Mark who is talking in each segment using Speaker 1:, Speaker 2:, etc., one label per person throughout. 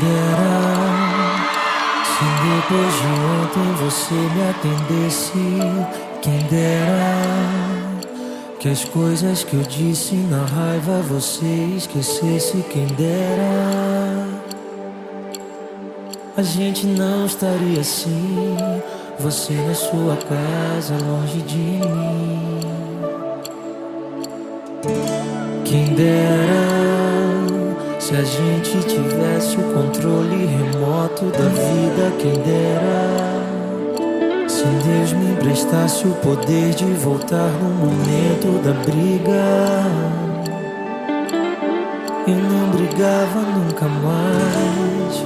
Speaker 1: dera se depois de ontem você me atendesse. Quem dera que as coisas que eu disse na raiva você esquecesse. Quem dera a gente não estaria assim. Você na sua casa, longe de mim. Quem dera se a gente tivesse o controle remoto da vida. Quem dera se Deus me emprestasse o poder de voltar no momento da briga. Eu não brigava nunca mais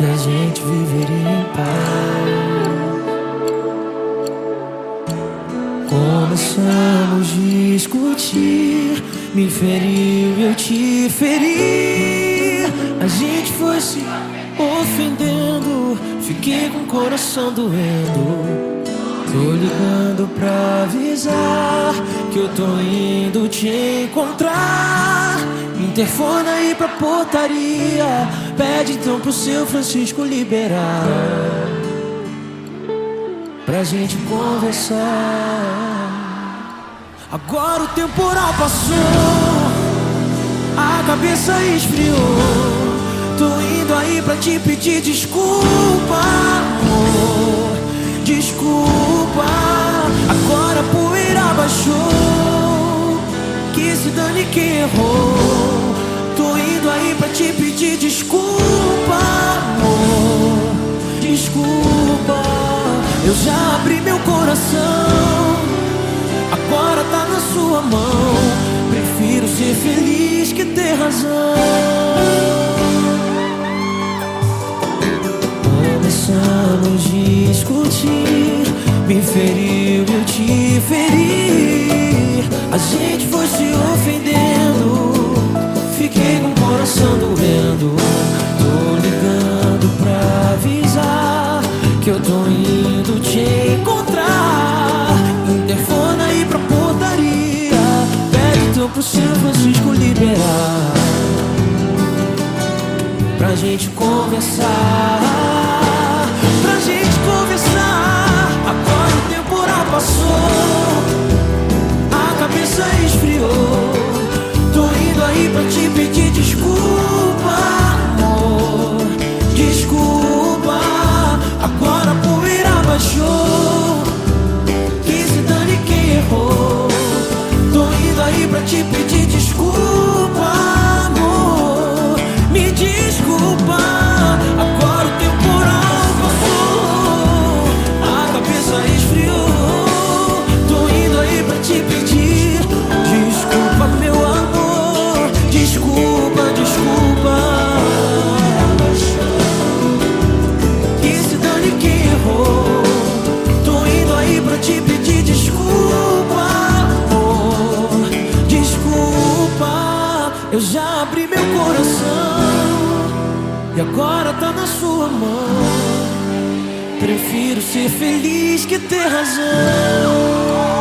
Speaker 1: e a gente viveria em paz. Começamos a discutir, me feriu, eu te feri. A gente foi se ofendendo, fiquei com o coração doendo. Tô ligando pra avisar que eu tô indo te encontrar. Interfona aí pra portaria, pede então pro seu Francisco liberar. Pra gente conversar. Agora o temporal passou, a cabeça esfriou. Tô indo aí pra te pedir desculpa, amor. Desculpa, agora a poeira baixou. Que se dane quem errou. Tô indo aí pra te pedir desculpa, amor. Desculpa, eu já abri meu coração. Mão. Prefiro ser feliz que ter razão. Começamos a discutir, me feriu, eu te feri. A gente foi se ofendendo, fiquei com o coração doendo. Tô ligando pra avisar que eu tô indo te encontrar. Francisco liberar. Pra gente conversar. Pra gente conversar. Agora o temporal passou. A cabeça esfriou. Tô indo aí pra te pedir desculpa, amor. Desculpa. Agora a poeira baixou. Que se dane quem errou. Tô indo aí pra te pedir desculpa, eu já abri meu coração e agora tá na sua mão. Prefiro ser feliz que ter razão.